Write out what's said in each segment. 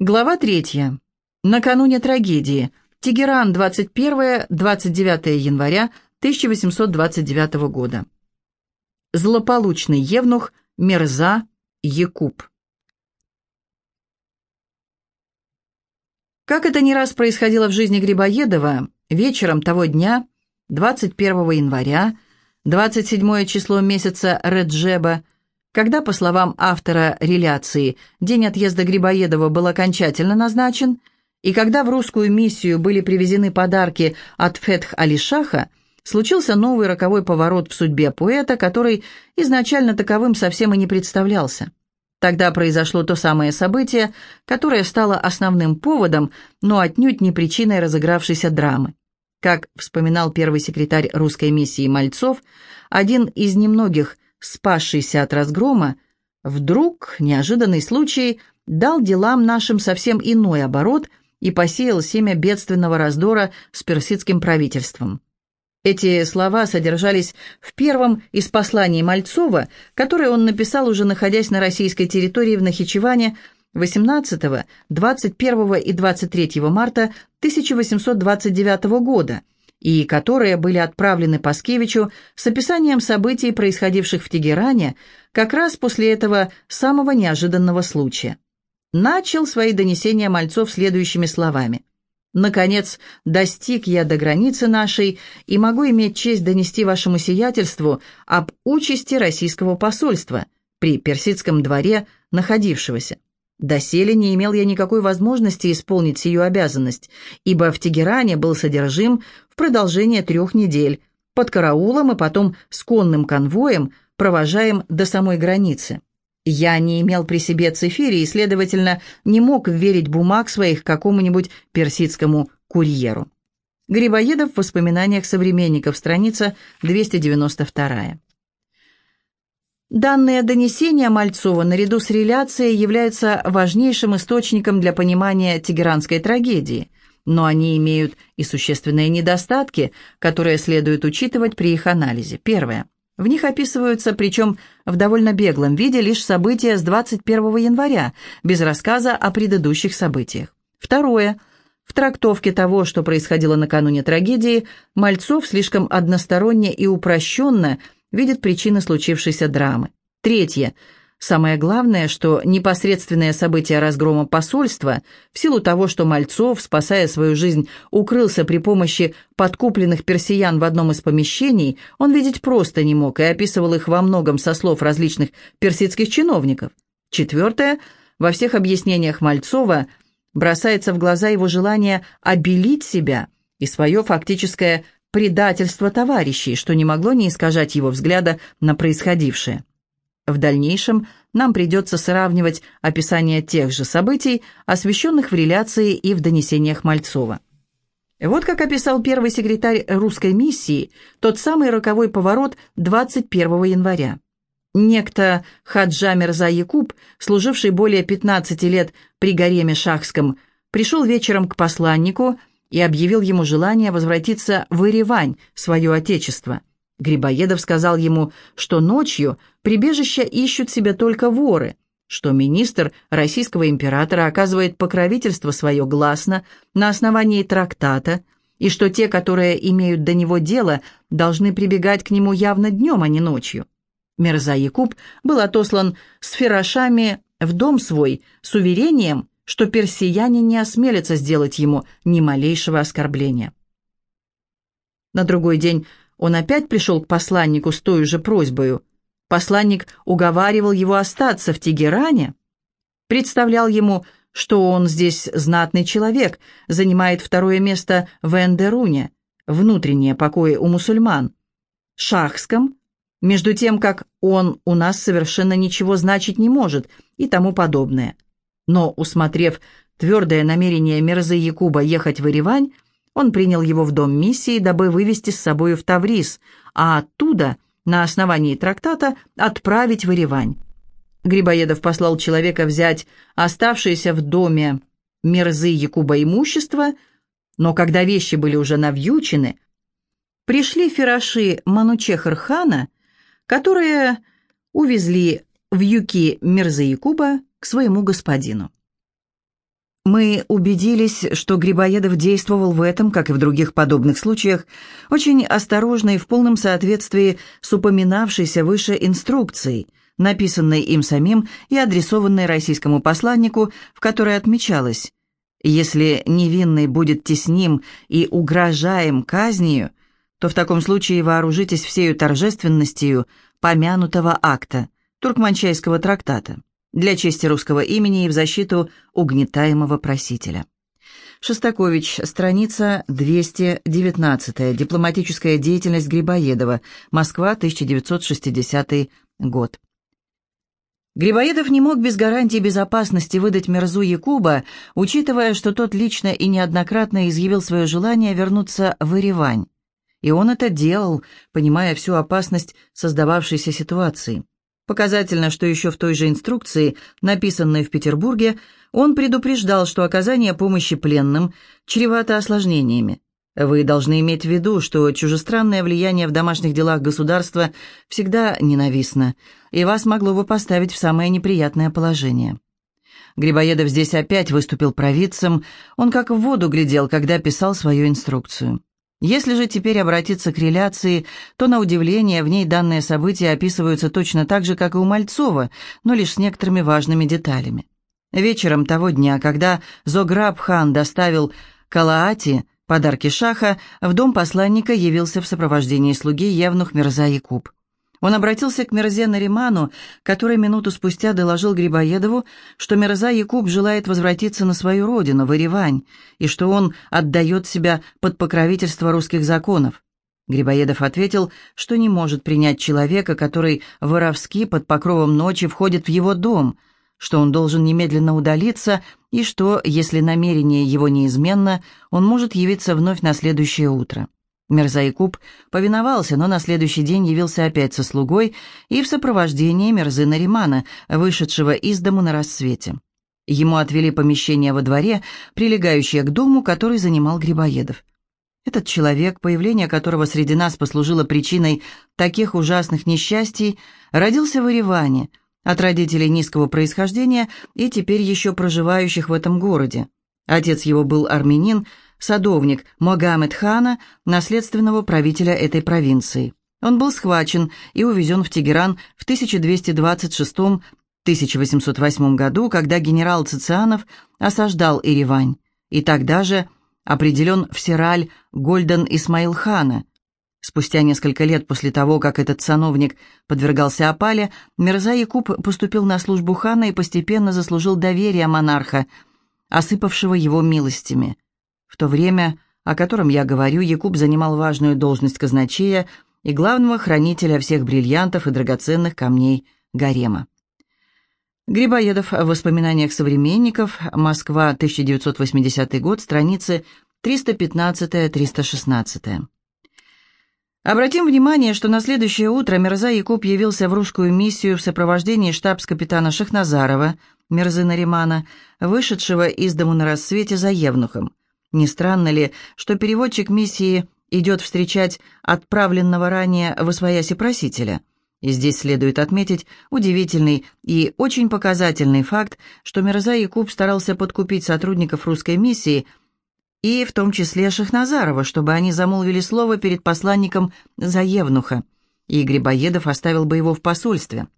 Глава третья. Накануне трагедии. Тегеран, 21-29 января 1829 года. Злополучный евнух Мерза Якуб. Как это не раз происходило в жизни Грибоедова, вечером того дня, 21 января, 27 число месяца Реджеба, когда, по словам автора реляции, день отъезда Грибоедова был окончательно назначен, и когда в русскую миссию были привезены подарки от Фетх-Алишаха, случился новый роковой поворот в судьбе поэта, который изначально таковым совсем и не представлялся. Тогда произошло то самое событие, которое стало основным поводом, но отнюдь не причиной разыгравшейся драмы. Как вспоминал первый секретарь русской миссии Мальцов, один из немногих спасшийся от разгрома, вдруг, неожиданный случай, дал делам нашим совсем иной оборот и посеял семя бедственного раздора с персидским правительством. Эти слова содержались в первом из посланий Мальцова, которое он написал, уже находясь на российской территории в Нахичеване 18, 21 и 23 марта 1829 года – и которые были отправлены Паскевичу с описанием событий, происходивших в Тегеране, как раз после этого самого неожиданного случая. Начал свои донесения Мальцов следующими словами. «Наконец, достиг я до границы нашей и могу иметь честь донести вашему сиятельству об участи российского посольства при персидском дворе находившегося. Доселе не имел я никакой возможности исполнить сию обязанность, ибо в Тегеране был содержим в продолжение трех недель, под караулом и потом с конным конвоем, провожаем до самой границы. Я не имел при себе цифири и, следовательно, не мог верить бумаг своих какому-нибудь персидскому курьеру. Грибоедов в воспоминаниях современников, страница 292. Данные донесения Мальцова наряду с реляцией являются важнейшим источником для понимания тегеранской трагедии, но они имеют и существенные недостатки, которые следует учитывать при их анализе. Первое. В них описываются, причем в довольно беглом виде, лишь события с 21 января, без рассказа о предыдущих событиях. Второе. В трактовке того, что происходило накануне трагедии, Мальцов слишком односторонне и упрощенно – видит причины случившейся драмы. Третье. Самое главное, что непосредственные события разгрома посольства, в силу того, что Мальцов, спасая свою жизнь, укрылся при помощи подкупленных персиян в одном из помещений, он видеть просто не мог и описывал их во многом со слов различных персидских чиновников. Четвертое. Во всех объяснениях Мальцова бросается в глаза его желание обелить себя и свое фактическое предательство товарищей, что не могло не искажать его взгляда на происходившее. В дальнейшем нам придется сравнивать описание тех же событий, освещенных в реляции и в донесениях Мальцова. Вот как описал первый секретарь русской миссии тот самый роковой поворот 21 января. Некто Хаджа Мирза Якуб, служивший более 15 лет при гареме Шахском, пришел вечером к посланнику – и объявил ему желание возвратиться в Еревань, свое отечество. Грибоедов сказал ему, что ночью прибежища ищут себе только воры, что министр российского императора оказывает покровительство свое гласно на основании трактата, и что те, которые имеют до него дело, должны прибегать к нему явно днем, а не ночью. Мерза Якуб был отослан с ферошами в дом свой с уверением, что персияне не осмелятся сделать ему ни малейшего оскорбления. На другой день он опять пришел к посланнику с той же просьбой. Посланник уговаривал его остаться в Тегеране, представлял ему, что он здесь знатный человек, занимает второе место в Эндеруне, внутренние покои у мусульман, Шахском, между тем, как он у нас совершенно ничего значить не может и тому подобное. Но, усмотрев твердое намерение Мерзы Якуба ехать в Еревань, он принял его в дом миссии, дабы вывести с собою в Таврис, а оттуда, на основании трактата, отправить в Еревань. Грибоедов послал человека взять оставшееся в доме Мерзы Якуба имущество, но когда вещи были уже навьючены, пришли фераши Манучехар-хана, которые увезли в юки Мерзы Якуба к своему господину. Мы убедились, что Грибоедов действовал в этом, как и в других подобных случаях, очень осторожно и в полном соответствии с упоминавшейся выше инструкцией, написанной им самим и адресованной российскому посланнику, в которой отмечалось «Если невинный будет тесним и угрожаем казнью, то в таком случае вооружитесь всею торжественностью помянутого акта Туркманчайского трактата» для чести русского имени и в защиту угнетаемого просителя. Шостакович, страница 219. Дипломатическая деятельность Грибоедова. Москва, 1960 год. Грибоедов не мог без гарантии безопасности выдать Мерзу Якуба, учитывая, что тот лично и неоднократно изъявил свое желание вернуться в Еревань. И он это делал, понимая всю опасность создававшейся ситуации. Показательно, что еще в той же инструкции, написанной в Петербурге, он предупреждал, что оказание помощи пленным чревато осложнениями. Вы должны иметь в виду, что чужестранное влияние в домашних делах государства всегда ненавистно, и вас могло бы поставить в самое неприятное положение. Грибоедов здесь опять выступил провидцем, он как в воду глядел, когда писал свою инструкцию. Если же теперь обратиться к реляции, то, на удивление, в ней данные события описываются точно так же, как и у Мальцова, но лишь с некоторыми важными деталями. Вечером того дня, когда Зограб-хан доставил Калаати подарки шаха, в дом посланника явился в сопровождении слуги Евнух Мирза Якуб. Он обратился к Мирзе Нариману, который минуту спустя доложил Грибоедову, что Мирза Якуб желает возвратиться на свою родину, в Еревань, и что он отдает себя под покровительство русских законов. Грибоедов ответил, что не может принять человека, который воровски под покровом ночи входит в его дом, что он должен немедленно удалиться и что, если намерение его неизменно, он может явиться вновь на следующее утро. Мерзаикуб повиновался, но на следующий день явился опять со слугой и в сопровождении Мерзы Наримана, вышедшего из дому на рассвете. Ему отвели помещение во дворе, прилегающее к дому, который занимал Грибоедов. Этот человек, появление которого среди нас послужило причиной таких ужасных несчастий, родился в Ереване, от родителей низкого происхождения и теперь еще проживающих в этом городе. Отец его был армянин, садовник Могамед хана, наследственного правителя этой провинции. Он был схвачен и увезен в Тегеран в 1226-1808 году, когда генерал Цицианов осаждал Еревань, и тогда же определен в Сираль Гольден Исмаил хана. Спустя несколько лет после того, как этот сановник подвергался опале, Мирза Якуб поступил на службу хана и постепенно заслужил доверие монарха – осыпавшего его милостями. В то время, о котором я говорю, Якуб занимал важную должность казначея и главного хранителя всех бриллиантов и драгоценных камней гарема. Грибоедов в воспоминаниях современников, Москва, 1980 год, страницы 315-316. Обратим внимание, что на следующее утро Мирза Якуб явился в русскую миссию в сопровождении штабс-капитана Шахназарова, Мирзы Наримана, вышедшего из дому на рассвете за Евнухом. Не странно ли, что переводчик миссии идет встречать отправленного ранее в освояси просителя? И здесь следует отметить удивительный и очень показательный факт, что Мирза Якуб старался подкупить сотрудников русской миссии – и в том числе Шахназарова, чтобы они замолвили слово перед посланником за Евнуха, и Грибоедов оставил бы его в посольстве.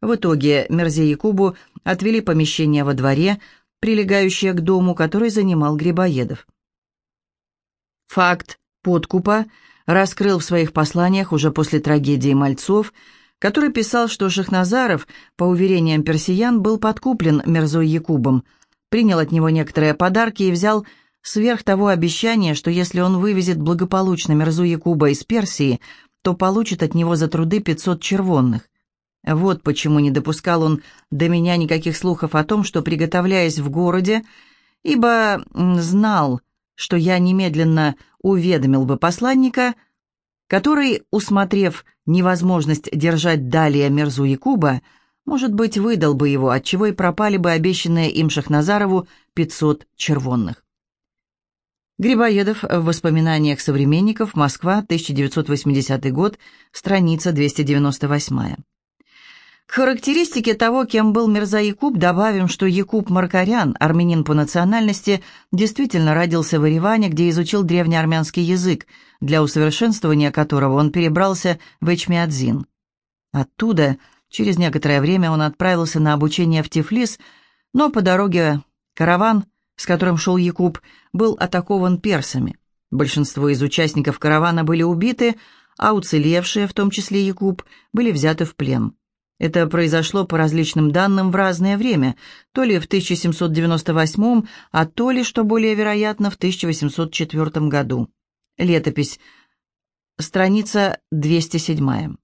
В итоге Мерзе Якубу отвели помещение во дворе, прилегающее к дому, который занимал Грибоедов. Факт подкупа раскрыл в своих посланиях уже после трагедии Мальцов, который писал, что Шахназаров, по уверениям персиян, был подкуплен Мерзой Якубом, принял от него некоторые подарки и взял Сверх того обещания, что если он вывезет благополучно Мерзу Якуба из Персии, то получит от него за труды 500 червонных. Вот почему не допускал он до меня никаких слухов о том, что, приготовляясь в городе, ибо знал, что я немедленно уведомил бы посланника, который, усмотрев невозможность держать далее Мерзу Якуба, может быть, выдал бы его, отчего и пропали бы обещанные им Шахназарову 500 червонных. Грибоедов в воспоминаниях современников, Москва, 1980 год, страница 298. К характеристике того, кем был Мирза Якуб, добавим, что Якуб Маркарян, армянин по национальности, действительно родился в Ереване, где изучил древнеармянский язык, для усовершенствования которого он перебрался в Эчмиадзин. Оттуда, через некоторое время, он отправился на обучение в Тифлис, но по дороге караван, с которым шел Якуб, был атакован персами. Большинство из участников каравана были убиты, а уцелевшие, в том числе Якуб, были взяты в плен. Это произошло по различным данным в разное время, то ли в 1798, а то ли, что более вероятно, в 1804 году. Летопись. Страница 207.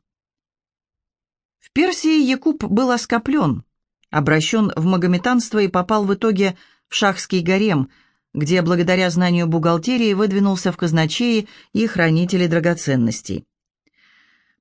В Персии Якуб был оскоплен, обращен в магометанство и попал в итоге в шахский гарем, где благодаря знанию бухгалтерии выдвинулся в казначеи и хранители драгоценностей.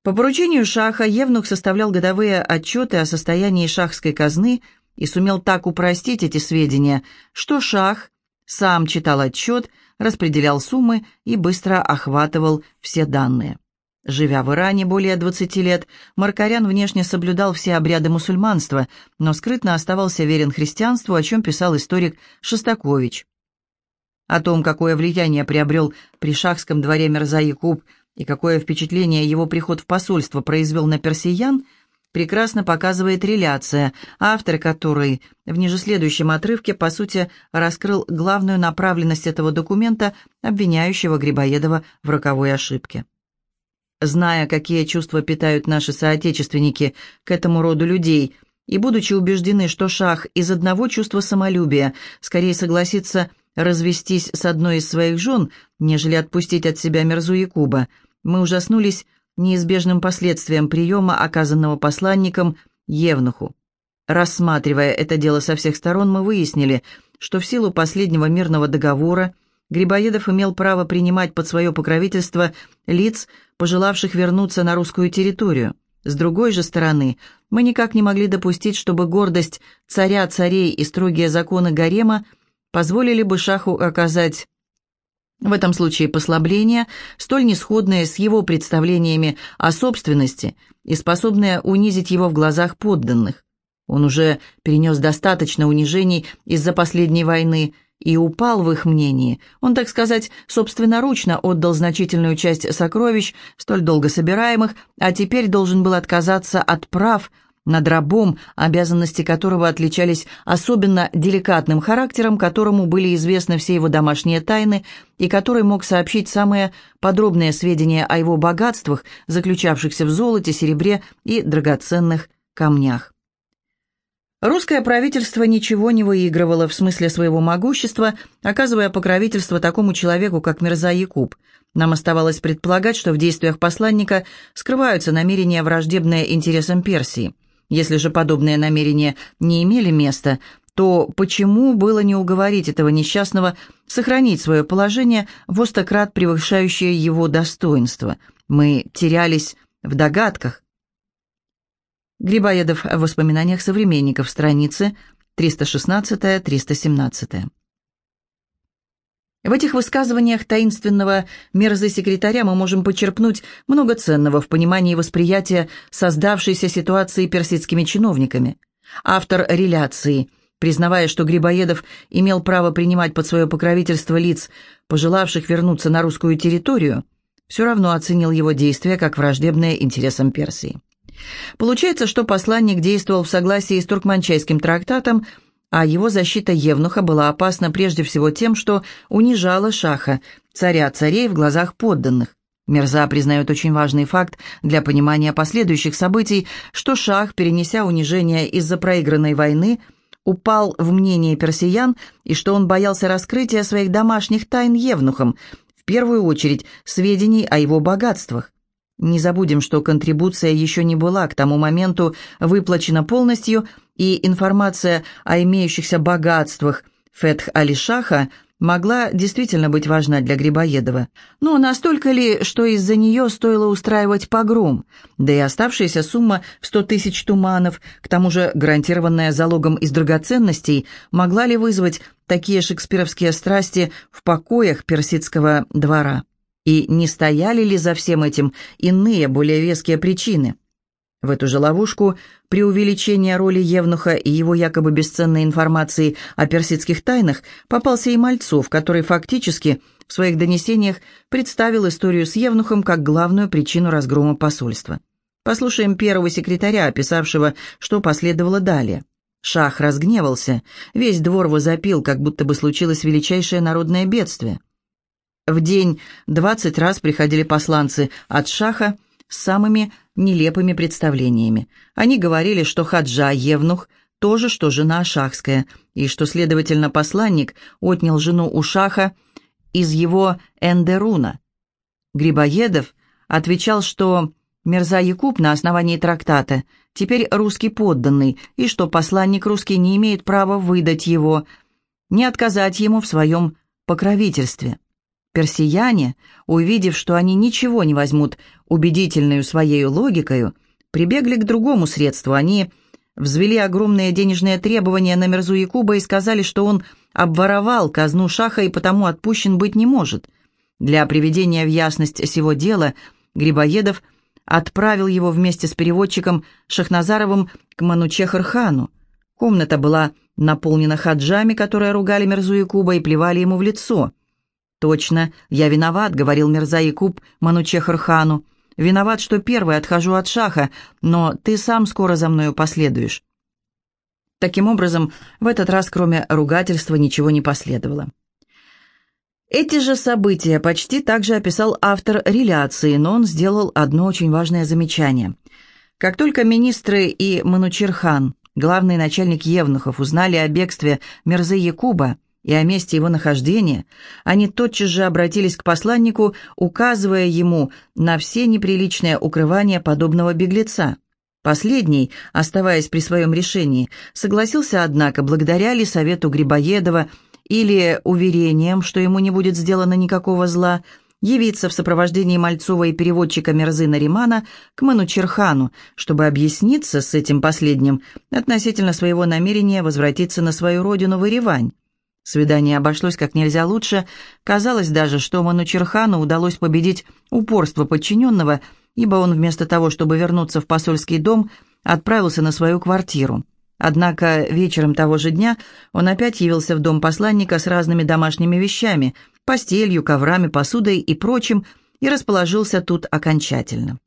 По поручению Шаха Евнух составлял годовые отчеты о состоянии шахской казны и сумел так упростить эти сведения, что Шах сам читал отчет, распределял суммы и быстро охватывал все данные. Живя в Иране более 20 лет, Маркарян внешне соблюдал все обряды мусульманства, но скрытно оставался верен христианству, о чем писал историк Шостакович. О том, какое влияние приобрел при шахском дворе Мирза Якуб и какое впечатление его приход в посольство произвел на персиян, прекрасно показывает реляция, автор которой в ниже следующем отрывке, по сути, раскрыл главную направленность этого документа, обвиняющего Грибоедова в роковой ошибке. Зная, какие чувства питают наши соотечественники к этому роду людей, и будучи убеждены, что шах из одного чувства самолюбия скорее согласится развестись с одной из своих жен, нежели отпустить от себя Мерзу Якуба – мы ужаснулись неизбежным последствиям приема, оказанного посланником Евнуху. Рассматривая это дело со всех сторон, мы выяснили, что в силу последнего мирного договора Грибоедов имел право принимать под свое покровительство лиц, пожелавших вернуться на русскую территорию. С другой же стороны, мы никак не могли допустить, чтобы гордость царя царей и строгие законы гарема позволили бы шаху оказать в этом случае послабление, столь несходное с его представлениями о собственности и способное унизить его в глазах подданных. Он уже перенес достаточно унижений из-за последней войны и упал в их мнении. Он, так сказать, собственноручно отдал значительную часть сокровищ, столь долго собираемых, а теперь должен был отказаться от прав – над рабом, обязанности которого отличались особенно деликатным характером, которому были известны все его домашние тайны и который мог сообщить самые подробные сведения о его богатствах, заключавшихся в золоте, серебре и драгоценных камнях. Русское правительство ничего не выигрывало в смысле своего могущества, оказывая покровительство такому человеку, как Мирза Якуб. Нам оставалось предполагать, что в действиях посланника скрываются намерения, враждебные интересам Персии – если же подобные намерения не имели места, то почему было не уговорить этого несчастного сохранить свое положение в остократ превышающее его достоинство? Мы терялись в догадках. Грибоедов в воспоминаниях современников, страницы 316-317. В этих высказываниях таинственного мерзы-секретаря мы можем почерпнуть много ценного в понимании восприятия создавшейся ситуации персидскими чиновниками. Автор реляции, признавая, что Грибоедов имел право принимать под свое покровительство лиц, пожелавших вернуться на русскую территорию, все равно оценил его действия как враждебные интересам Персии. Получается, что посланник действовал в согласии с Туркманчайским трактатом – а его защита Евнуха была опасна прежде всего тем, что унижала Шаха, царя царей в глазах подданных. Мерза признает очень важный факт для понимания последующих событий, что Шах, перенеся унижение из-за проигранной войны, упал в мнение персиян и что он боялся раскрытия своих домашних тайн Евнухом, в первую очередь сведений о его богатствах. Не забудем, что контрибуция еще не была к тому моменту выплачена полностью, и информация о имеющихся богатствах Фетх Алишаха могла действительно быть важна для Грибоедова. Но настолько ли, что из-за нее стоило устраивать погром? Да и оставшаяся сумма в сто тысяч туманов, к тому же гарантированная залогом из драгоценностей, могла ли вызвать такие шекспировские страсти в покоях персидского двора? И не стояли ли за всем этим иные, более веские причины? В эту же ловушку преувеличения роли Евнуха и его якобы бесценной информации о персидских тайнах попался и Мальцов, который фактически в своих донесениях представил историю с Евнухом как главную причину разгрома посольства. Послушаем первого секретаря, описавшего, что последовало далее. Шах разгневался, весь двор возопил, как будто бы случилось величайшее народное бедствие. В день двадцать раз приходили посланцы от Шаха, с самыми нелепыми представлениями. Они говорили, что Хаджа, Евнух, то же, что жена Шахская, и что, следовательно, посланник отнял жену у Шаха из его Эндеруна. Грибоедов отвечал, что Мерза Якуб на основании трактата теперь русский подданный, и что посланник русский не имеет права выдать его, не отказать ему в своем покровительстве. Персияне, увидев, что они ничего не возьмут убедительную своей логикою, прибегли к другому средству. Они взвели огромные денежные требования на Мерзу Якуба и сказали, что он обворовал казну Шаха и потому отпущен быть не может. Для приведения в ясность сего дела Грибоедов отправил его вместе с переводчиком Шахназаровым к Манучехархану. Комната была наполнена хаджами, которые ругали Мерзу Якуба и плевали ему в лицо. «Точно, я виноват», — говорил Мирза Якуб Манучехархану. «Виноват, что первый отхожу от шаха, но ты сам скоро за мною последуешь». Таким образом, в этот раз, кроме ругательства, ничего не последовало. Эти же события почти так же описал автор реляции, но он сделал одно очень важное замечание. Как только министры и Манучерхан, главный начальник Евнухов, узнали о бегстве Мирзы Якуба, и о месте его нахождения, они тотчас же обратились к посланнику, указывая ему на все неприличные укрывания подобного беглеца. Последний, оставаясь при своем решении, согласился, однако, благодаря ли совету Грибоедова или уверением, что ему не будет сделано никакого зла, явиться в сопровождении Мальцова и переводчика Мерзы Наримана к Манучерхану, чтобы объясниться с этим последним относительно своего намерения возвратиться на свою родину в Еревань. Свидание обошлось как нельзя лучше. Казалось даже, что Манучерхану удалось победить упорство подчиненного, ибо он вместо того, чтобы вернуться в посольский дом, отправился на свою квартиру. Однако вечером того же дня он опять явился в дом посланника с разными домашними вещами, постелью, коврами, посудой и прочим, и расположился тут окончательно.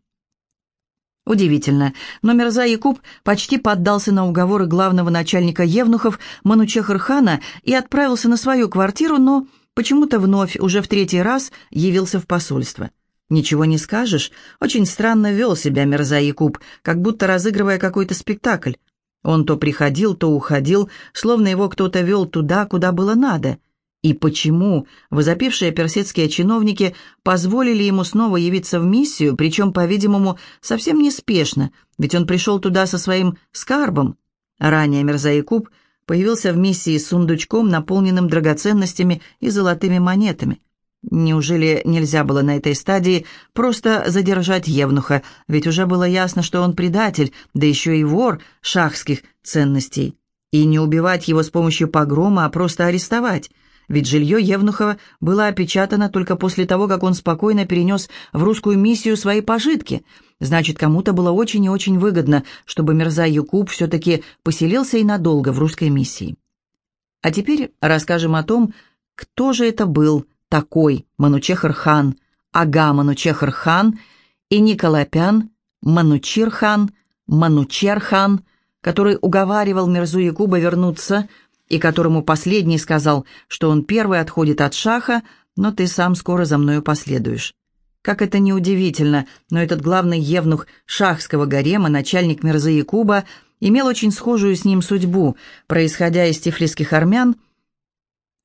Удивительно, но Мирза Якуб почти поддался на уговоры главного начальника Евнухов Манучехархана и отправился на свою квартиру, но почему-то вновь, уже в третий раз, явился в посольство. Ничего не скажешь, очень странно вел себя Мирза Якуб, как будто разыгрывая какой-то спектакль. Он то приходил, то уходил, словно его кто-то вел туда, куда было надо — и почему возопившие персидские чиновники позволили ему снова явиться в миссию, причем, по-видимому, совсем неспешно, ведь он пришел туда со своим скарбом? Ранее Мирзаикуб появился в миссии с сундучком, наполненным драгоценностями и золотыми монетами. Неужели нельзя было на этой стадии просто задержать Евнуха, ведь уже было ясно, что он предатель, да еще и вор шахских ценностей, и не убивать его с помощью погрома, а просто арестовать? Ведь жилье Евнухова было опечатано только после того, как он спокойно перенес в русскую миссию свои пожитки. Значит, кому-то было очень и очень выгодно, чтобы Мирза Юкуб все-таки поселился и надолго в русской миссии. А теперь расскажем о том, кто же это был такой Манучехар-хан, Ага Манучехар-хан и Николапян Манучир-хан, Манучер-хан, который уговаривал Мирзу Якуба вернуться и которому последний сказал, что он первый отходит от шаха, но ты сам скоро за мною последуешь. Как это неудивительно, но этот главный евнух шахского гарема, начальник Мирза Якуба, имел очень схожую с ним судьбу, происходя из тифлисских армян.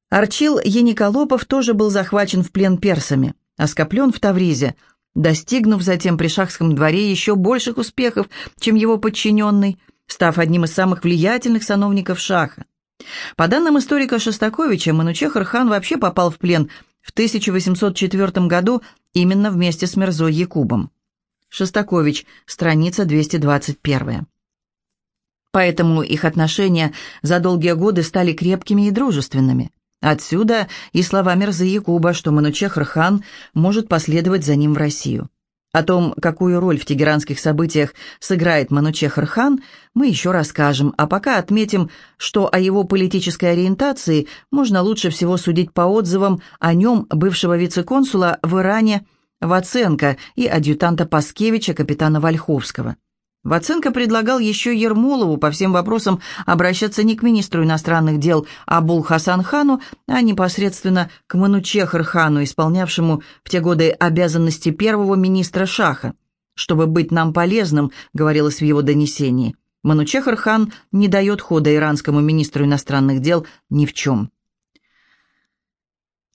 Арчил Ениколопов тоже был захвачен в плен персами, оскоплен в Тавризе, достигнув затем при шахском дворе еще больших успехов, чем его подчиненный, став одним из самых влиятельных сановников шаха. По данным историка Шостаковича, Манучехар хан вообще попал в плен в 1804 году именно вместе с Мирзой Якубом. Шостакович, страница 221. Поэтому их отношения за долгие годы стали крепкими и дружественными. Отсюда и слова Мирзы Якуба, что Манучехар хан может последовать за ним в Россию. О том, какую роль в тегеранских событиях сыграет Манучехр хан, мы еще расскажем, а пока отметим, что о его политической ориентации можно лучше всего судить по отзывам о нем бывшего вице-консула в Иране Ваценко и адъютанта Паскевича капитана Вольховского. Ваценко предлагал еще Ермолову по всем вопросам обращаться не к министру иностранных дел Абул Хасан хану, а непосредственно к Манучехр хану, исполнявшему в те годы обязанности первого министра Шаха. «Чтобы быть нам полезным», — говорилось в его донесении, Манучехр хан не дает хода иранскому министру иностранных дел ни в чем.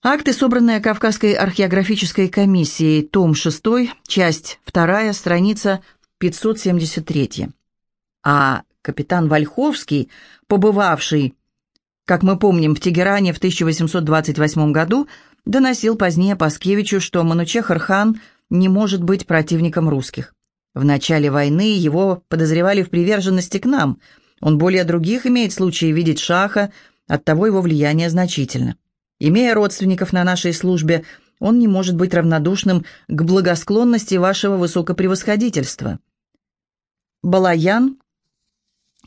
Акты, собранные Кавказской археографической комиссией, том 6, часть 2, страница 573. А капитан Вольховский, побывавший, как мы помним, в Тегеране в 1828 году, доносил позднее Паскевичу, что Манучехр хан не может быть противником русских. В начале войны его подозревали в приверженности к нам. Он более других имеет случаи видеть шаха, оттого его влияние значительно. Имея родственников на нашей службе, он не может быть равнодушным к благосклонности вашего высокопревосходительства. Балаян,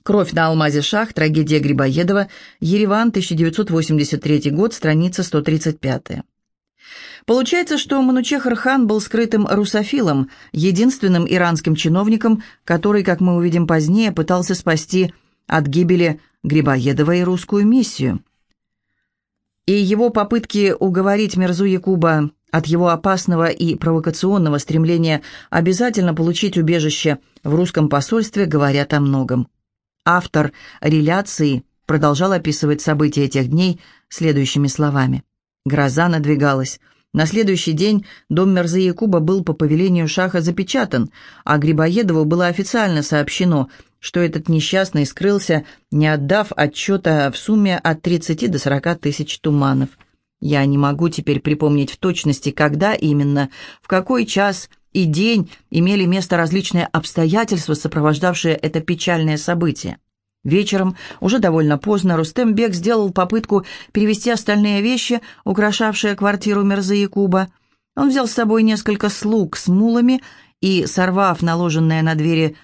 «Кровь на алмазе шах», трагедия Грибоедова, Ереван, 1983 год, страница 135. Получается, что Манучехр хан был скрытым русофилом, единственным иранским чиновником, который, как мы увидим позднее, пытался спасти от гибели Грибоедова и русскую миссию. И его попытки уговорить Мерзу Якуба от его опасного и провокационного стремления обязательно получить убежище в русском посольстве говорят о многом. Автор реляции продолжал описывать события этих дней следующими словами. Гроза надвигалась. На следующий день дом Мерзы Якуба был по повелению Шаха запечатан, а Грибоедову было официально сообщено, что этот несчастный скрылся, не отдав отчета в сумме от 30 до 40 тысяч туманов – я не могу теперь припомнить в точности, когда именно, в какой час и день имели место различные обстоятельства, сопровождавшие это печальное событие. Вечером, уже довольно поздно, Рустем Бек сделал попытку перевести остальные вещи, украшавшие квартиру Мерзы Якуба. Он взял с собой несколько слуг с мулами и, сорвав наложенные на двери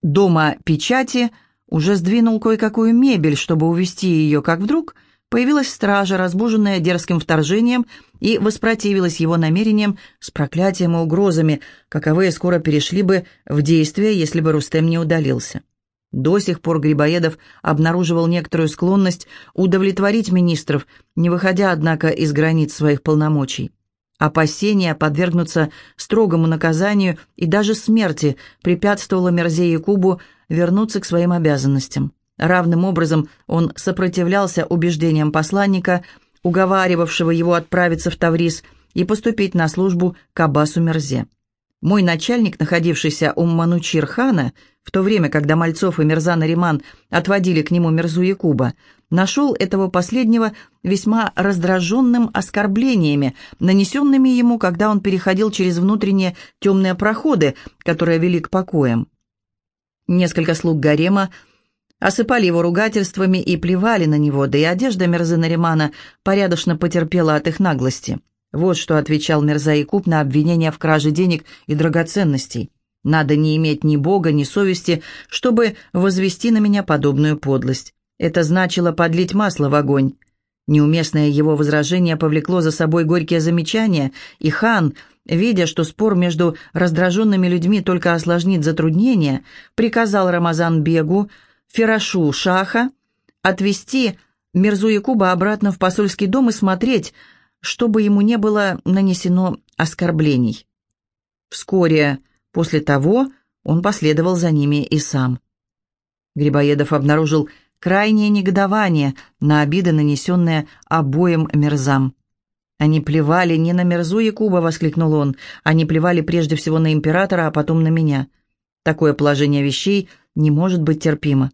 дома печати, уже сдвинул кое-какую мебель, чтобы увести ее, как вдруг – Появилась стража, разбуженная дерзким вторжением, и воспротивилась его намерениям с проклятием и угрозами, каковые скоро перешли бы в действие, если бы Рустем не удалился. До сих пор Грибоедов обнаруживал некоторую склонность удовлетворить министров, не выходя, однако, из границ своих полномочий. Опасение подвергнуться строгому наказанию и даже смерти препятствовало Мерзе Якубу вернуться к своим обязанностям. Равным образом он сопротивлялся убеждениям посланника, уговаривавшего его отправиться в Таврис и поступить на службу к Аббасу Мерзе. Мой начальник, находившийся у Манучир-хана, в то время, когда Мальцов и Мирза Нариман отводили к нему Мирзу Якуба, нашел этого последнего весьма раздраженным оскорблениями, нанесенными ему, когда он переходил через внутренние темные проходы, которые вели к покоям. Несколько слуг гарема осыпали его ругательствами и плевали на него, да и одежда Мерзы Наримана порядочно потерпела от их наглости. Вот что отвечал Мерза Якуб на обвинение в краже денег и драгоценностей. «Надо не иметь ни Бога, ни совести, чтобы возвести на меня подобную подлость. Это значило подлить масло в огонь». Неуместное его возражение повлекло за собой горькие замечания, и хан, видя, что спор между раздраженными людьми только осложнит затруднения, приказал Рамазан Бегу Ферашу Шаха отвезти Мирзу Якуба обратно в посольский дом и смотреть, чтобы ему не было нанесено оскорблений. Вскоре после того он последовал за ними и сам. Грибоедов обнаружил крайнее негодование на обиды, нанесенные обоим мерзам. «Они плевали не на мерзу Якуба», — воскликнул он. «Они плевали прежде всего на императора, а потом на меня. Такое положение вещей не может быть терпимо.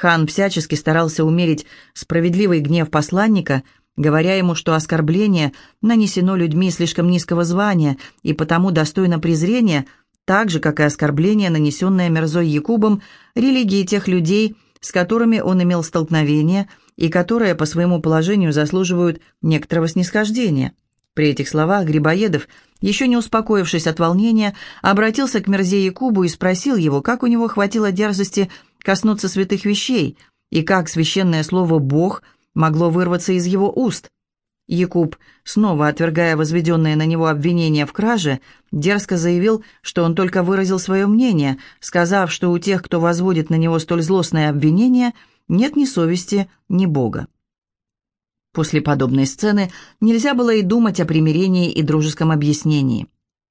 Хан всячески старался умерить справедливый гнев посланника, говоря ему, что оскорбление нанесено людьми слишком низкого звания и потому достойно презрения, так же, как и оскорбление, нанесенное Мерзой Якубом, религии тех людей, с которыми он имел столкновение и которые по своему положению заслуживают некоторого снисхождения. При этих словах Грибоедов, еще не успокоившись от волнения, обратился к Мерзе Якубу и спросил его, как у него хватило дерзости коснуться святых вещей и как священное слово «Бог» могло вырваться из его уст. Якуб, снова отвергая возведенные на него обвинения в краже, дерзко заявил, что он только выразил свое мнение, сказав, что у тех, кто возводит на него столь злостное обвинение, нет ни совести, ни Бога. После подобной сцены нельзя было и думать о примирении и дружеском объяснении.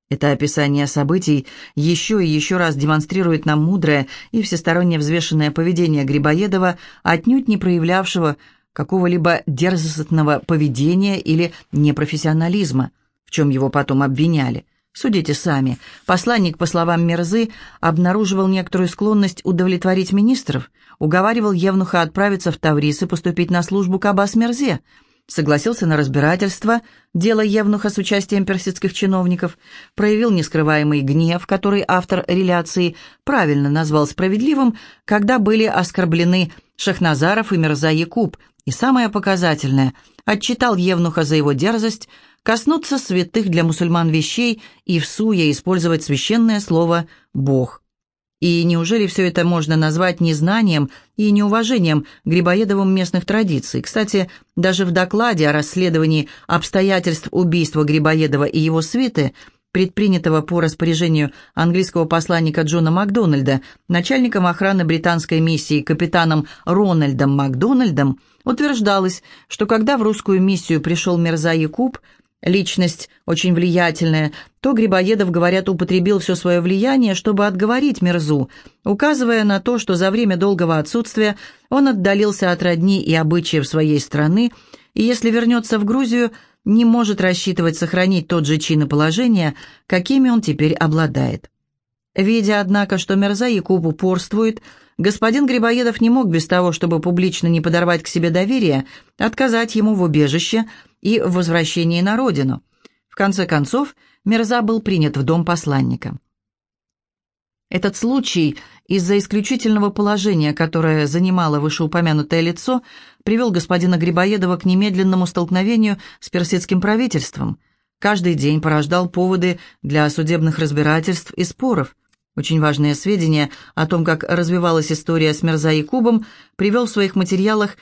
Это описание событий еще и еще раз демонстрирует нам мудрое и всесторонне взвешенное поведение Грибоедова, отнюдь не проявлявшего какого-либо дерзостного поведения или непрофессионализма, в чем его потом обвиняли. Судите сами. Посланник, по словам Мерзы, обнаруживал некоторую склонность удовлетворить министров, уговаривал Евнуха отправиться в Таврис и поступить на службу к Аббас Мерзе, согласился на разбирательство дела Евнуха с участием персидских чиновников, проявил нескрываемый гнев, который автор реляции правильно назвал справедливым, когда были оскорблены Шахназаров и Мирза Якуб, и самое показательное, отчитал Евнуха за его дерзость коснуться святых для мусульман вещей и в суе использовать священное слово «Бог». И неужели все это можно назвать незнанием и неуважением Грибоедовым местных традиций? Кстати, даже в докладе о расследовании обстоятельств убийства Грибоедова и его свиты – предпринятого по распоряжению английского посланника Джона Макдональда, начальником охраны британской миссии капитаном Рональдом Макдональдом, утверждалось, что когда в русскую миссию пришел Мирза Якуб, личность очень влиятельная, то Грибоедов, говорят, употребил все свое влияние, чтобы отговорить Мирзу, указывая на то, что за время долгого отсутствия он отдалился от родни и обычаев своей страны, и если вернется в Грузию – не может рассчитывать сохранить тот же чин и положение, какими он теперь обладает. Видя, однако, что Мерза Якуб упорствует, господин Грибоедов не мог без того, чтобы публично не подорвать к себе доверие, отказать ему в убежище и в возвращении на родину. В конце концов, Мерза был принят в дом посланника. Этот случай из-за исключительного положения, которое занимало вышеупомянутое лицо, привел господина Грибоедова к немедленному столкновению с персидским правительством. Каждый день порождал поводы для судебных разбирательств и споров. Очень важные сведения о том, как развивалась история с Мирза Якубом, привел в своих материалах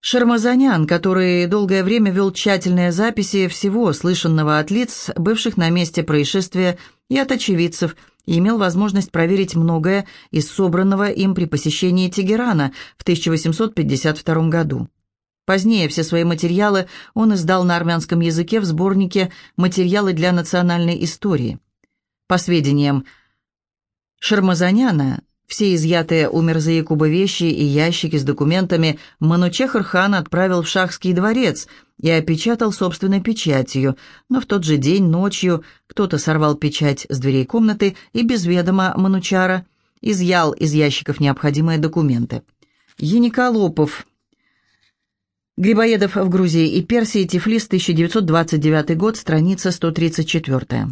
Шармазанян, который долгое время вел тщательные записи всего, слышанного от лиц, бывших на месте происшествия, и от очевидцев, и имел возможность проверить многое из собранного им при посещении Тегерана в 1852 году. Позднее все свои материалы он издал на армянском языке в сборнике «Материалы для национальной истории». По сведениям Шармазаняна, все изъятые у Мирзаякуба вещи и ящики с документами Манучехар-хан отправил в Шахский дворец и опечатал собственной печатью, но в тот же день ночью кто-то сорвал печать с дверей комнаты и без ведома Манучара изъял из ящиков необходимые документы. Яниколопов. Грибоедов в Грузии и Персии, Тифлис, 1929 год, страница 134.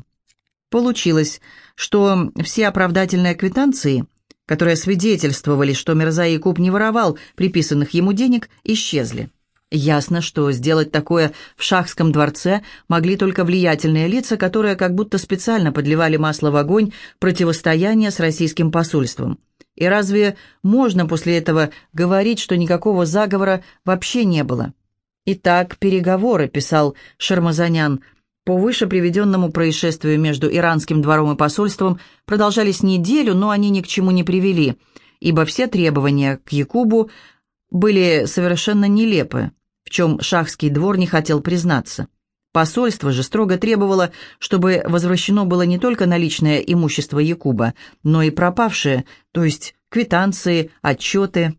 Получилось, что все оправдательные квитанции – которые свидетельствовали, что Мирза Якуб не воровал приписанных ему денег, исчезли. Ясно, что сделать такое в шахском дворце могли только влиятельные лица, которые как будто специально подливали масло в огонь противостояния с российским посольством. И разве можно после этого говорить, что никакого заговора вообще не было? «Итак, переговоры», — писал Шармазанян, — по выше приведенному происшествию между иранским двором и посольством продолжались неделю, но они ни к чему не привели, ибо все требования к Якубу были совершенно нелепы, в чем шахский двор не хотел признаться. Посольство же строго требовало, чтобы возвращено было не только наличное имущество Якуба, но и пропавшее, то есть квитанции, отчеты.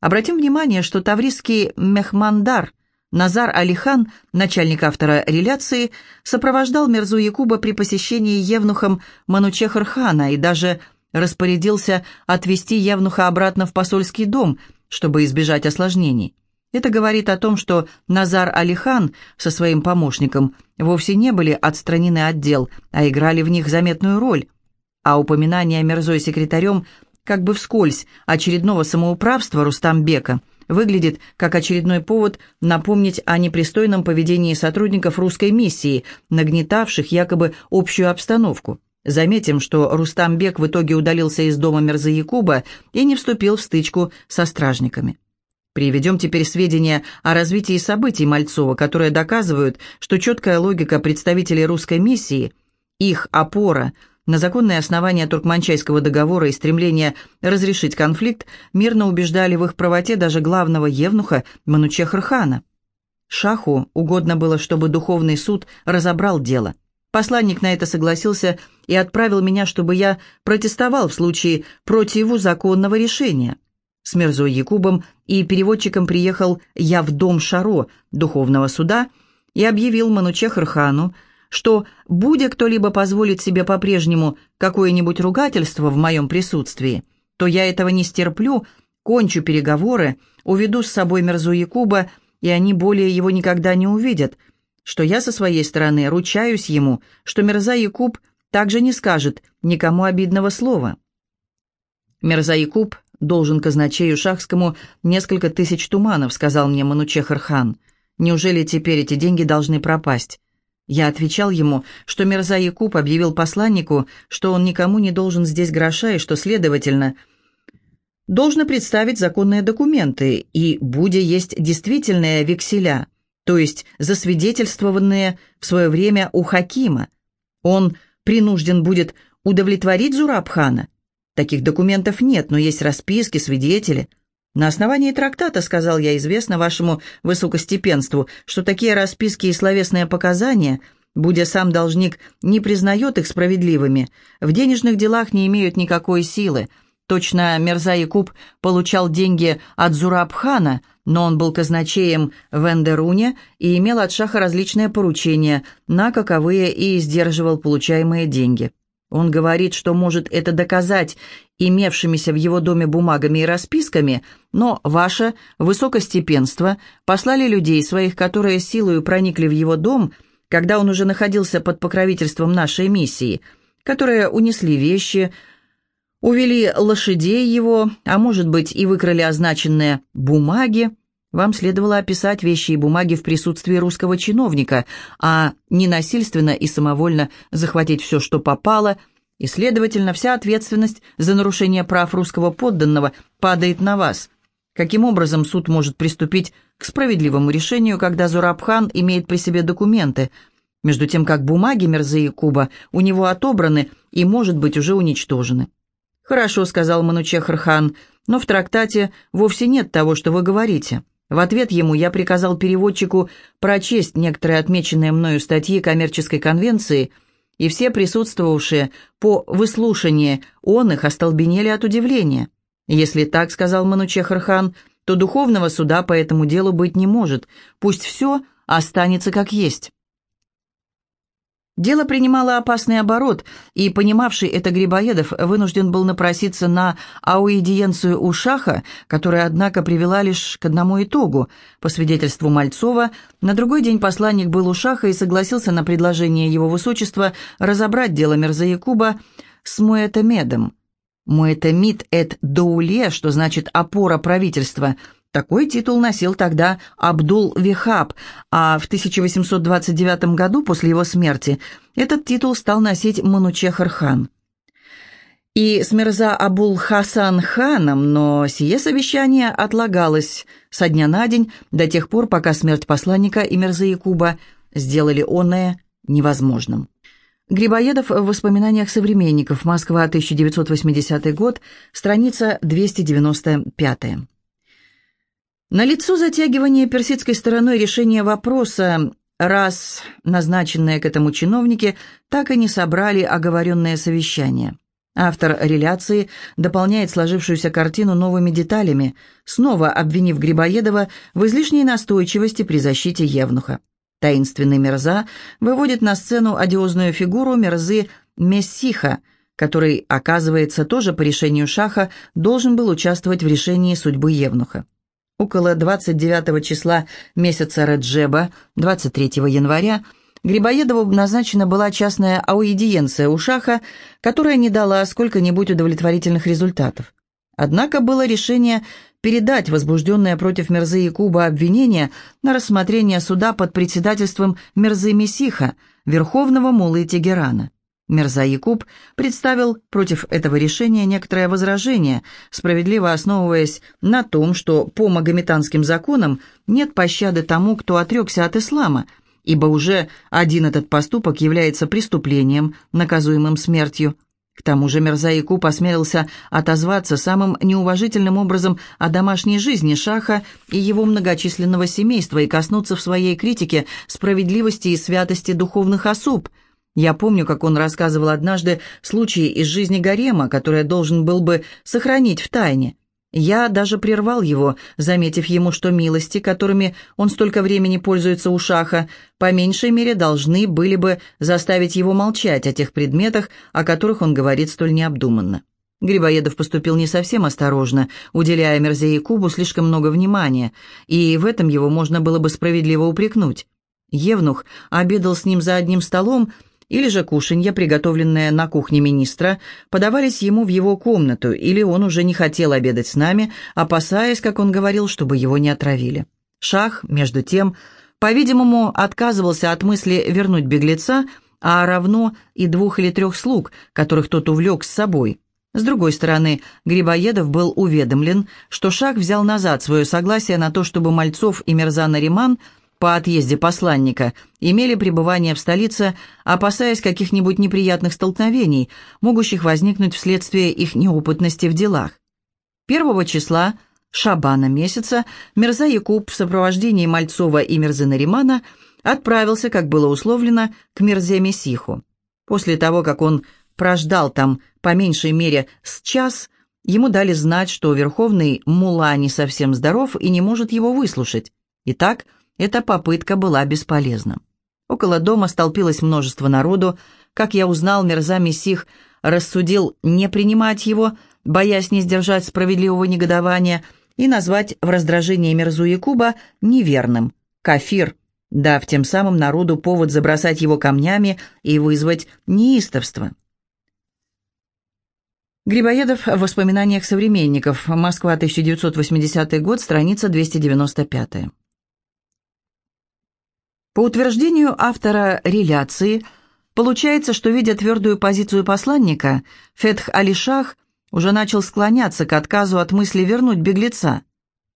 Обратим внимание, что таврийский Мехмандар Назар Алихан, начальник автора реляции, сопровождал Мерзу Якуба при посещении Евнухом Манучехархана и даже распорядился отвезти Евнуха обратно в посольский дом, чтобы избежать осложнений. Это говорит о том, что Назар Алихан со своим помощником вовсе не были отстранены от дел, а играли в них заметную роль. А упоминание Мерзой секретарем как бы вскользь очередного самоуправства Рустамбека – выглядит как очередной повод напомнить о непристойном поведении сотрудников русской миссии, нагнетавших якобы общую обстановку. Заметим, что Рустамбек в итоге удалился из дома Мирза-Якуба и не вступил в стычку со стражниками. Приведем теперь сведения о развитии событий Мальцова, которые доказывают, что четкая логика представителей русской миссии, их опора на законные основания Туркманчайского договора и стремление разрешить конфликт мирно убеждали в их правоте даже главного евнуха Манучехр-хана. Шаху угодно было, чтобы духовный суд разобрал дело – Посланник на это согласился и отправил меня, чтобы я протестовал в случае противозаконного решения. С Мерзой Якубом и переводчиком приехал я в дом Шаро, духовного суда, и объявил Манучехр-хану, что, будя кто-либо позволит себе по-прежнему какое-нибудь ругательство в моем присутствии, то я этого не стерплю, кончу переговоры, уведу с собой Мерзу Якуба, и они более его никогда не увидят – что я со своей стороны ручаюсь ему, что Мирза Якуб также не скажет никому обидного слова. Мирза Якуб должен казначею Шахскому несколько тысяч туманов, сказал мне Манучехар-хан. Неужели теперь эти деньги должны пропасть? Я отвечал ему, что Мирза Якуб объявил посланнику, что он никому не должен здесь гроша и что, следовательно, должны представить законные документы, и будя есть действительные векселя, то есть засвидетельствованные в свое время у Хакима. Он принужден будет удовлетворить Зурабхана. Таких документов нет, но есть расписки, свидетели. На основании трактата, сказал я, известно вашему высокостепенству, что такие расписки и словесные показания, будя сам должник не признает их справедливыми, в денежных делах не имеют никакой силы – Точно Мерза Якуб получал деньги от Зурабхана, но он был казначеем в Эндеруне и имел от Шаха различные поручения, на каковые и сдерживал получаемые деньги. Он говорит, что может это доказать имевшимися в его доме бумагами и расписками, но ваше высокостепенство послали людей своих, которые силою проникли в его дом, когда он уже находился под покровительством нашей миссии, которые унесли вещи, увели лошадей его, а может быть и выкрали означенные бумаги. Вам следовало описать вещи и бумаги в присутствии русского чиновника, а не насильственно и самовольно захватить все, что попало, и, следовательно, вся ответственность за нарушение прав русского подданного падает на вас. Каким образом суд может приступить к справедливому решению, когда Зурабхан имеет при себе документы, между тем как бумаги Мерзы Куба у него отобраны и, может быть, уже уничтожены? «Хорошо», — сказал Манучехр-хан, — «но в трактате вовсе нет того, что вы говорите». В ответ ему я приказал переводчику прочесть некоторые отмеченные мною статьи коммерческой конвенции, и все присутствовавшие по выслушанию он их остолбенели от удивления. «Если так, — сказал Манучехр-хан, — то духовного суда по этому делу быть не может, пусть все останется как есть». Дело принимало опасный оборот, и, понимавший это Грибоедов, вынужден был напроситься на аудиенцию у Шаха, которая, однако, привела лишь к одному итогу. По свидетельству Мальцова, на другой день посланник был у Шаха и согласился на предложение его высочества разобрать дело Мирзаякуба с Муэтамедом. Муэтамид – это доуле, что значит «опора правительства», такой титул носил тогда Абдул-Вихаб, а в 1829 году, после его смерти, этот титул стал носить Манучехар-хан. И с Мирза Абул-Хасан-ханом, но сие совещание отлагалось со дня на день до тех пор, пока смерть посланника и Мирза Якуба сделали оное невозможным. Грибоедов в воспоминаниях современников. Москва, 1980 год, страница 295. На лицо затягивание персидской стороной решения вопроса, раз назначенные к этому чиновники так и не собрали оговоренное совещание. Автор реляции дополняет сложившуюся картину новыми деталями, снова обвинив Грибоедова в излишней настойчивости при защите Евнуха. Таинственный Мерза выводит на сцену одиозную фигуру Мерзы Мессиха, который, оказывается, тоже по решению Шаха должен был участвовать в решении судьбы Евнуха. Около 29 числа месяца Реджеба, 23 января, Грибоедову назначена была частная аудиенция у Шаха, которая не дала сколько-нибудь удовлетворительных результатов. Однако было решение передать возбужденное против Мерзы Якуба обвинение на рассмотрение суда под председательством Мерзы Месиха, верховного мулы Тегерана. Мерза Якуб представил против этого решения некоторое возражение, справедливо основываясь на том, что по магометанским законам нет пощады тому, кто отрекся от ислама, ибо уже один этот поступок является преступлением, наказуемым смертью. К тому же Мерзаику посмелился отозваться самым неуважительным образом о домашней жизни Шаха и его многочисленного семейства и коснуться в своей критике справедливости и святости духовных особ. Я помню, как он рассказывал однажды случаи из жизни гарема, который должен был бы сохранить в тайне. Я даже прервал его, заметив ему, что милости, которыми он столько времени пользуется у Шаха, по меньшей мере должны были бы заставить его молчать о тех предметах, о которых он говорит столь необдуманно. Грибоедов поступил не совсем осторожно, уделяя Мерзее Кубу слишком много внимания, и в этом его можно было бы справедливо упрекнуть. Евнух обедал с ним за одним столом, или же кушанья, приготовленные на кухне министра, подавались ему в его комнату, или он уже не хотел обедать с нами, опасаясь, как он говорил, чтобы его не отравили. Шах, между тем, по-видимому, отказывался от мысли вернуть беглеца, а равно и двух или трех слуг, которых тот увлек с собой. С другой стороны, Грибоедов был уведомлен, что Шах взял назад свое согласие на то, чтобы Мальцов и Мирза Нариман – по отъезде посланника имели пребывание в столице, опасаясь каких-нибудь неприятных столкновений, могущих возникнуть вследствие их неопытности в делах. Первого числа Шабана месяца Мирза Якуб в сопровождении Мальцова и Мирзы Наримана отправился, как было условлено, к Мирзе Месиху. После того, как он прождал там по меньшей мере с час, ему дали знать, что верховный мула не совсем здоров и не может его выслушать. Итак, эта попытка была бесполезна. Около дома столпилось множество народу. Как я узнал, Мирза Месих рассудил не принимать его, боясь не сдержать справедливого негодования, и назвать в раздражении Мирзу Якуба неверным, кафир, дав тем самым народу повод забросать его камнями и вызвать неистовство. Грибоедов в воспоминаниях современников. Москва, 1980 год, страница 295. По утверждению автора реляции, получается, что, видя твердую позицию посланника, Фетх Алишах уже начал склоняться к отказу от мысли вернуть беглеца.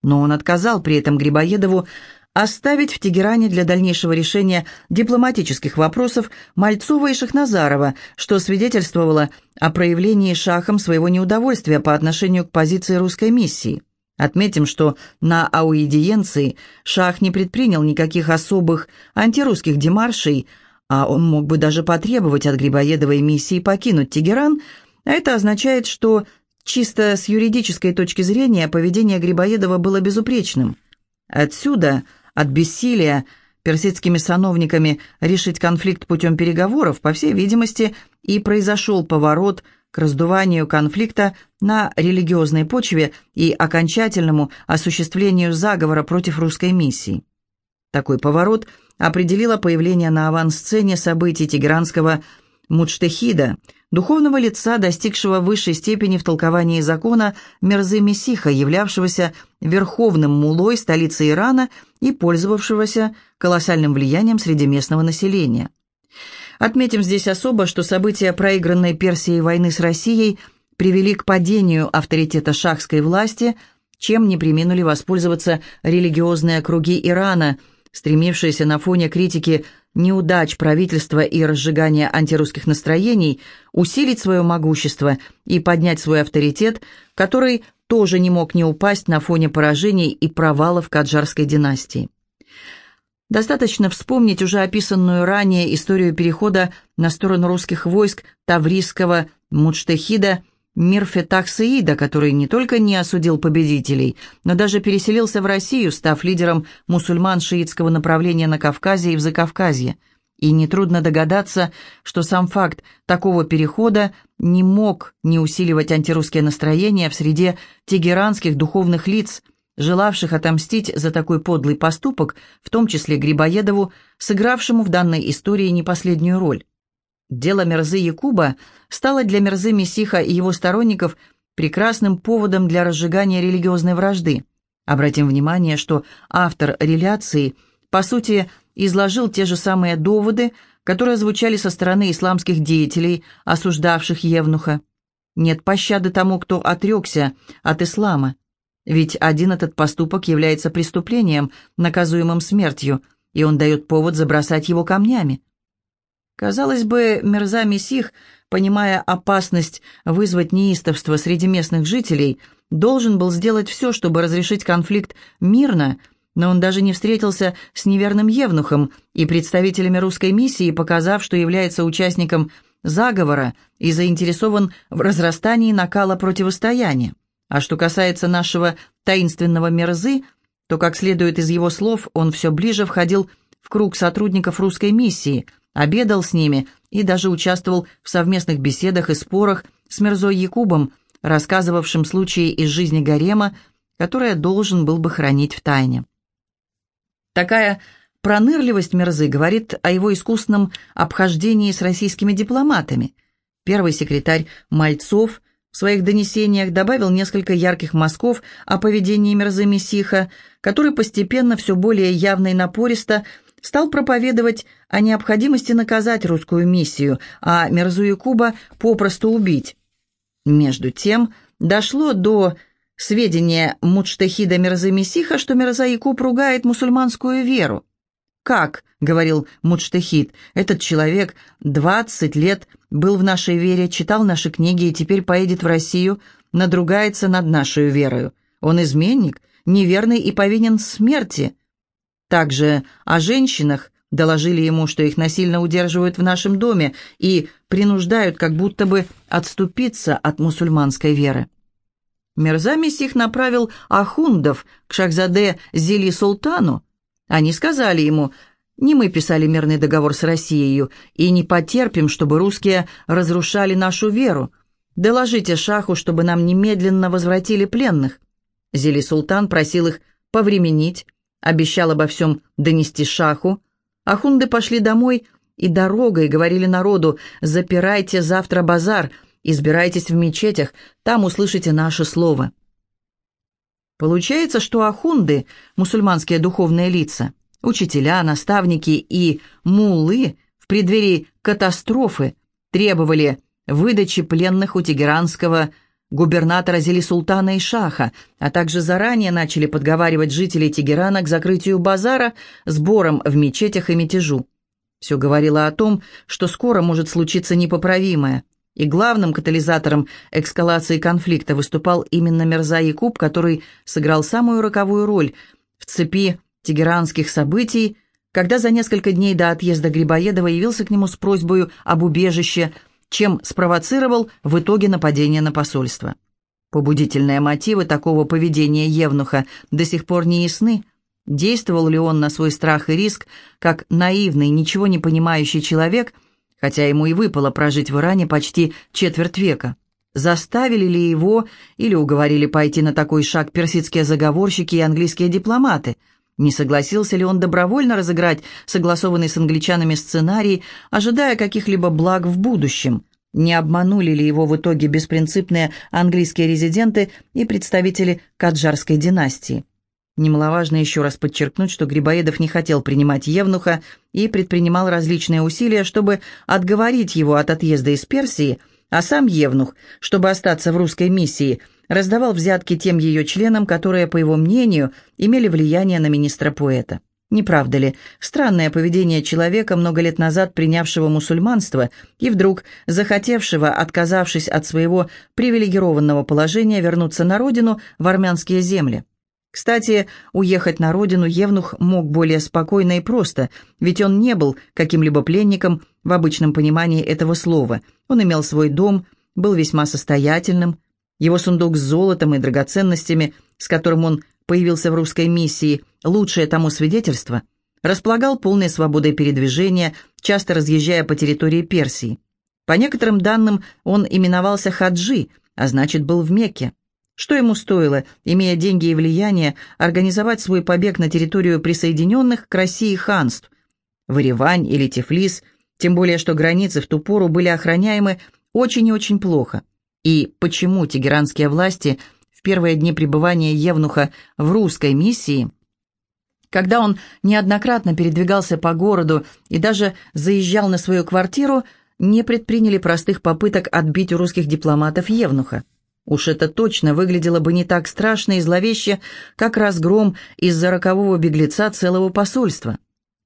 Но он отказал при этом Грибоедову оставить в Тегеране для дальнейшего решения дипломатических вопросов Мальцова и Шахназарова, что свидетельствовало о проявлении Шахом своего неудовольствия по отношению к позиции русской миссии. Отметим, что на аудиенции Шах не предпринял никаких особых антирусских демаршей, а он мог бы даже потребовать от Грибоедовой миссии покинуть Тегеран, а это означает, что чисто с юридической точки зрения поведение Грибоедова было безупречным. Отсюда, от бессилия, персидскими сановниками решить конфликт путем переговоров, по всей видимости, и произошел поворот – к раздуванию конфликта на религиозной почве и окончательному осуществлению заговора против русской миссии. Такой поворот определило появление на авансцене событий тегеранского муджтехида, духовного лица, достигшего высшей степени в толковании закона Мерзы Месиха, являвшегося верховным мулой столицы Ирана и пользовавшегося колоссальным влиянием среди местного населения. Отметим здесь особо, что события проигранной Персией войны с Россией привели к падению авторитета шахской власти, чем не приминули воспользоваться религиозные круги Ирана, стремившиеся на фоне критики неудач правительства и разжигания антирусских настроений усилить свое могущество и поднять свой авторитет, который тоже не мог не упасть на фоне поражений и провалов Каджарской династии. Достаточно вспомнить уже описанную ранее историю перехода на сторону русских войск Таврийского Муджтехида Мирфетах Саида, который не только не осудил победителей, но даже переселился в Россию, став лидером мусульман шиитского направления на Кавказе и в Закавказье. И нетрудно догадаться, что сам факт такого перехода не мог не усиливать антирусские настроения в среде тегеранских духовных лиц – желавших отомстить за такой подлый поступок, в том числе Грибоедову, сыгравшему в данной истории не последнюю роль. Дело Мерзы Якуба стало для Мерзы Месиха и его сторонников прекрасным поводом для разжигания религиозной вражды. Обратим внимание, что автор реляции, по сути, изложил те же самые доводы, которые звучали со стороны исламских деятелей, осуждавших Евнуха. Нет пощады тому, кто отрекся от ислама. Ведь один этот поступок является преступлением, наказуемым смертью, и он дает повод забросать его камнями. Казалось бы, Мерза Месих, понимая опасность вызвать неистовство среди местных жителей, должен был сделать все, чтобы разрешить конфликт мирно, но он даже не встретился с неверным Евнухом и представителями русской миссии, показав, что является участником заговора и заинтересован в разрастании накала противостояния. А что касается нашего таинственного Мерзы, то, как следует из его слов, он все ближе входил в круг сотрудников русской миссии, обедал с ними и даже участвовал в совместных беседах и спорах с Мерзой Якубом, рассказывавшим случаи из жизни гарема, которые должен был бы хранить в тайне. Такая пронырливость Мерзы говорит о его искусном обхождении с российскими дипломатами. Первый секретарь Мальцов в своих донесениях добавил несколько ярких мазков о поведении Мерзы Месиха, который постепенно все более явно и напористо стал проповедовать о необходимости наказать русскую миссию, а Мерзу Якуба попросту убить. Между тем дошло до сведения Муджтахида Мирзы Месиха, что Мирза Якуб ругает мусульманскую веру. «Как?» — говорил Муджтахид. «Этот человек двадцать лет был в нашей вере, читал наши книги и теперь поедет в Россию, надругается над нашей верою. Он изменник, неверный и повинен смерти». Также о женщинах доложили ему, что их насильно удерживают в нашем доме и принуждают как будто бы отступиться от мусульманской веры. Мирза Месих направил ахундов к Шахзаде Зили Султану. Они сказали ему, не мы писали мирный договор с Россией и не потерпим, чтобы русские разрушали нашу веру. Доложите шаху, чтобы нам немедленно возвратили пленных. Зили Султан просил их повременить, обещал обо всем донести шаху. Ахунды пошли домой и дорогой говорили народу «Запирайте завтра базар», Избирайтесь в мечетях, там услышите наше слово. Получается, что ахунды, мусульманские духовные лица, учителя, наставники и муллы в преддверии катастрофы требовали выдачи пленных у тегеранского губернатора Зели-Султана и Шаха, а также заранее начали подговаривать жителей Тегерана к закрытию базара, сборам в мечетях и мятежу. Все говорило о том, что скоро может случиться непоправимое – и главным катализатором эскалации конфликта выступал именно Мирза Якуб, который сыграл самую роковую роль в цепи тегеранских событий, когда за несколько дней до отъезда Грибоедова явился к нему с просьбой об убежище, чем спровоцировал в итоге нападение на посольство. Побудительные мотивы такого поведения Евнуха до сих пор не ясны. Действовал ли он на свой страх и риск, как наивный, ничего не понимающий человек – хотя ему и выпало прожить в Иране почти четверть века. Заставили ли его или уговорили пойти на такой шаг персидские заговорщики и английские дипломаты? Не согласился ли он добровольно разыграть согласованный с англичанами сценарий, ожидая каких-либо благ в будущем? Не обманули ли его в итоге беспринципные английские резиденты и представители Каджарской династии? Немаловажно еще раз подчеркнуть, что Грибоедов не хотел принимать Евнуха и предпринимал различные усилия, чтобы отговорить его от отъезда из Персии, а сам Евнух, чтобы остаться в русской миссии, раздавал взятки тем ее членам, которые, по его мнению, имели влияние на министра-поэта. Не правда ли, странное поведение человека, много лет назад принявшего мусульманство и вдруг захотевшего, отказавшись от своего привилегированного положения, вернуться на родину в армянские земли? Кстати, уехать на родину Евнух мог более спокойно и просто, ведь он не был каким-либо пленником в обычном понимании этого слова. Он имел свой дом, был весьма состоятельным. Его сундук с золотом и драгоценностями, с которым он появился в русской миссии, лучшее тому свидетельство, располагал полной свободой передвижения, часто разъезжая по территории Персии. По некоторым данным, он именовался Хаджи, а значит, был в Мекке. Что ему стоило, имея деньги и влияние, организовать свой побег на территорию присоединенных к России ханств? В Еревань или Тифлис, тем более что границы в ту пору были охраняемы очень и очень плохо. И почему тегеранские власти в первые дни пребывания Евнуха в русской миссии, когда он неоднократно передвигался по городу и даже заезжал на свою квартиру, не предприняли простых попыток отбить у русских дипломатов Евнуха? Уж это точно выглядело бы не так страшно и зловеще, как разгром из-за рокового беглеца целого посольства.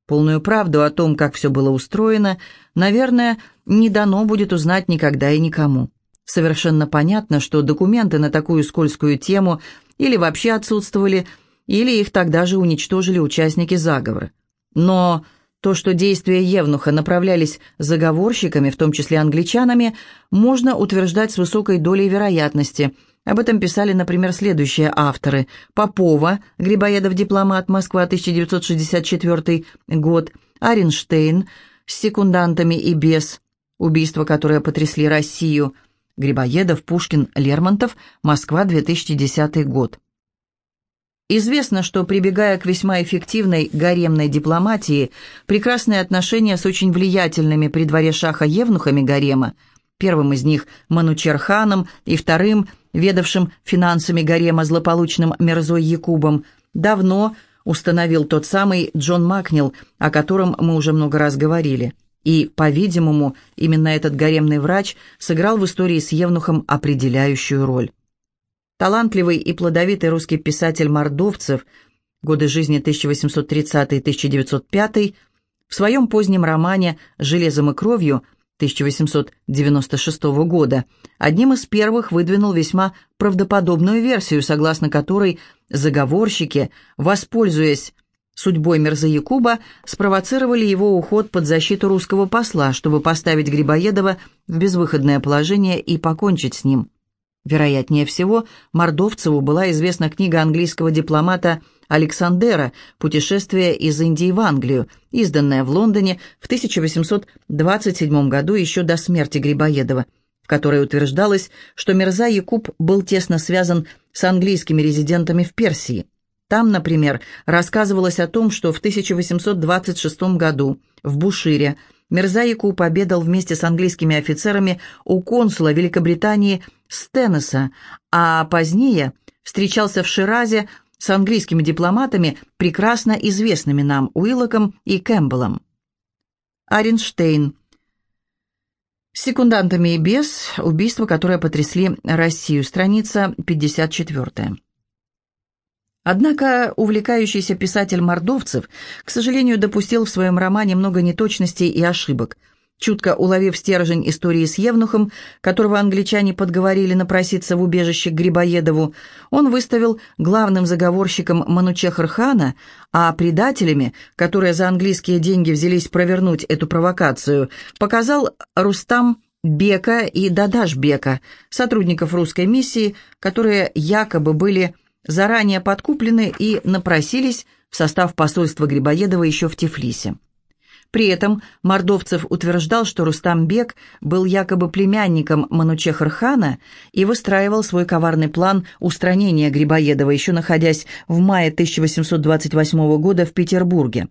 Полную правду о том, как все было устроено, наверное, не дано будет узнать никогда и никому. Совершенно понятно, что документы на такую скользкую тему или вообще отсутствовали, или их тогда же уничтожили участники заговора. Но то, что действия Евнуха направлялись заговорщиками, в том числе англичанами, можно утверждать с высокой долей вероятности. Об этом писали, например, следующие авторы. Попова, Грибоедов-дипломат, Москва, 1964 год, Аренштейн, с секундантами и без, убийства, которые потрясли Россию, Грибоедов, Пушкин, Лермонтов, Москва, 2010 год. Известно, что, прибегая к весьма эффективной гаремной дипломатии, прекрасные отношения с очень влиятельными при дворе шаха евнухами гарема, первым из них Манучерханом и вторым, ведавшим финансами гарема злополучным Мерзой Якубом, давно установил тот самый Джон Макнил, о котором мы уже много раз говорили. И, по-видимому, именно этот гаремный врач сыграл в истории с Евнухом определяющую роль. Талантливый и плодовитый русский писатель Мордовцев, годы жизни 1830-1905, в своем позднем романе «Железом и кровью» 1896 года одним из первых выдвинул весьма правдоподобную версию, согласно которой заговорщики, воспользуясь судьбой Мерзаякуба, спровоцировали его уход под защиту русского посла, чтобы поставить Грибоедова в безвыходное положение и покончить с ним. Вероятнее всего, Мордовцеву была известна книга английского дипломата Александера «Путешествие из Индии в Англию», изданная в Лондоне в 1827 году еще до смерти Грибоедова, в которой утверждалось, что Мирза Якуб был тесно связан с английскими резидентами в Персии. Там, например, рассказывалось о том, что в 1826 году в Бушире Мирза Якуб обедал вместе с английскими офицерами у консула Великобритании Стеннеса, а позднее встречался в Ширазе с английскими дипломатами, прекрасно известными нам Уиллоком и Кэмпбеллом. Аренштейн. Секундантами и без. Убийства, которые потрясли Россию. Страница 54. Однако увлекающийся писатель Мордовцев, к сожалению, допустил в своем романе много неточностей и ошибок – Чутко уловив стержень истории с Евнухом, которого англичане подговорили напроситься в убежище к Грибоедову, он выставил главным заговорщиком Манучехр-хана, а предателями, которые за английские деньги взялись провернуть эту провокацию, показал Рустам Бека и Дадаш Бека, сотрудников русской миссии, которые якобы были заранее подкуплены и напросились в состав посольства Грибоедова еще в Тифлисе. При этом Мордовцев утверждал, что Рустамбек был якобы племянником Манучехр-хана и выстраивал свой коварный план устранения Грибоедова, еще находясь в мае 1828 года в Петербурге.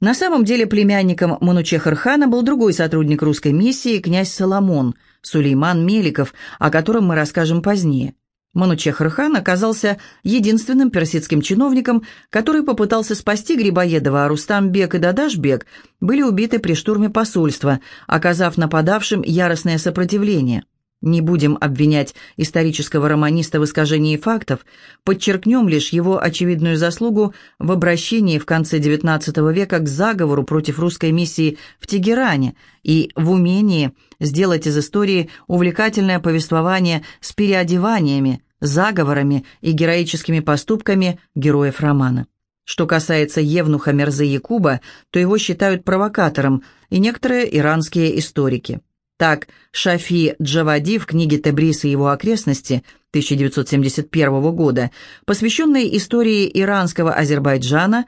На самом деле племянником Манучехр-хана был другой сотрудник русской миссии, князь Соломон, Сулейман Меликов, о котором мы расскажем позднее. Манучехр-хан оказался единственным персидским чиновником, который попытался спасти Грибоедова, а Рустам-бек и Дадаш-бек были убиты при штурме посольства, оказав нападавшим яростное сопротивление. Не будем обвинять исторического романиста в искажении фактов, подчеркнем лишь его очевидную заслугу в обращении в конце XIX века к заговору против русской миссии в Тегеране и в умении сделать из истории увлекательное повествование с переодеваниями, заговорами и героическими поступками героев романа. Что касается Евнуха Мерзы Якуба, то его считают провокатором и некоторые иранские историки. Так, Шафи Джавади в книге «Тебрис и его окрестности» 1971 года, посвященной истории иранского Азербайджана,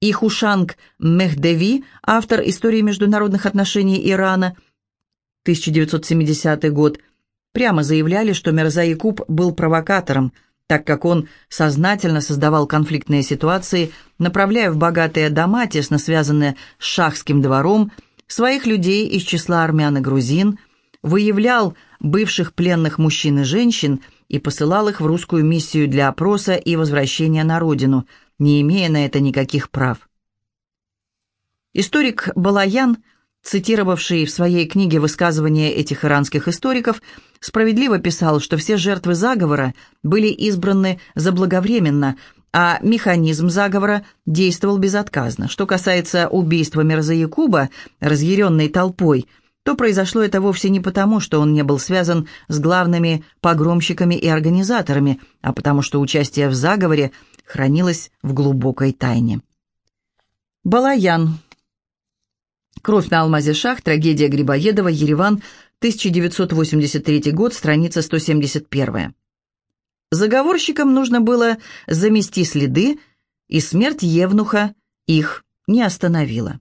и Хушанг Мехдеви, автор истории международных отношений Ирана, 1970 год, прямо заявляли, что Мирза Якуб был провокатором, так как он сознательно создавал конфликтные ситуации, направляя в богатые дома, тесно связанные с шахским двором, своих людей из числа армян и грузин, выявлял бывших пленных мужчин и женщин и посылал их в русскую миссию для опроса и возвращения на родину, не имея на это никаких прав. Историк Балаян, цитировавший в своей книге высказывания этих иранских историков, справедливо писал, что все жертвы заговора были избраны заблаговременно, а механизм заговора действовал безотказно. Что касается убийства Мирза Якуба, разъяренной толпой, то произошло это вовсе не потому, что он не был связан с главными погромщиками и организаторами, а потому что участие в заговоре хранилось в глубокой тайне. Балаян. «Кровь на алмазе шах», трагедия Грибоедова, Ереван, 1983 год, страница 171. Заговорщикам нужно было замести следы, и смерть Евнуха их не остановила.